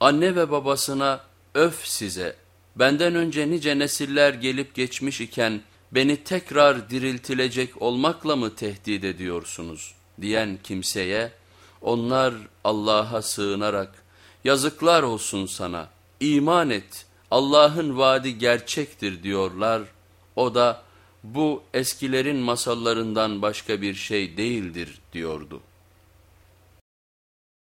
Anne ve babasına öf size benden önce nice nesiller gelip geçmiş iken beni tekrar diriltilecek olmakla mı tehdit ediyorsunuz diyen kimseye onlar Allah'a sığınarak yazıklar olsun sana iman et Allah'ın vaadi gerçektir diyorlar o da bu eskilerin masallarından başka bir şey değildir diyordu.